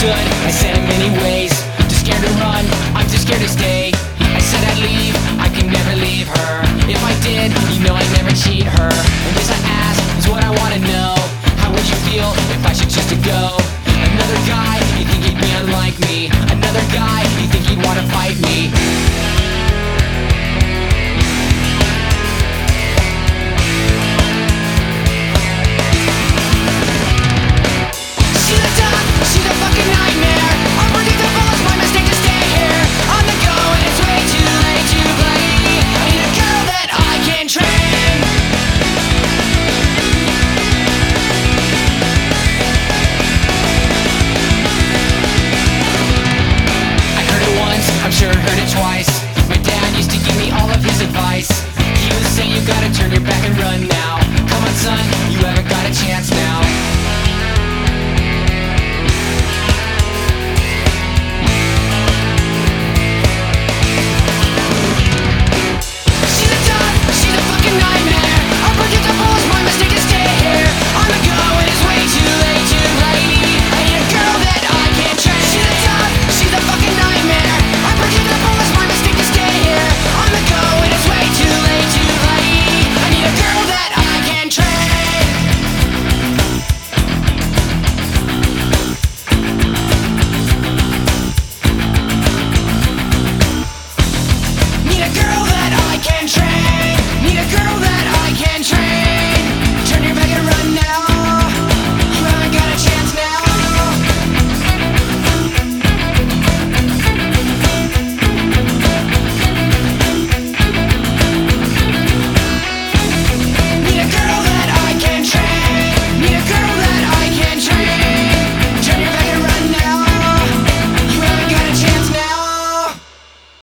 misunderstood. I said in many ways, twice. My dad used to give me all of his advice.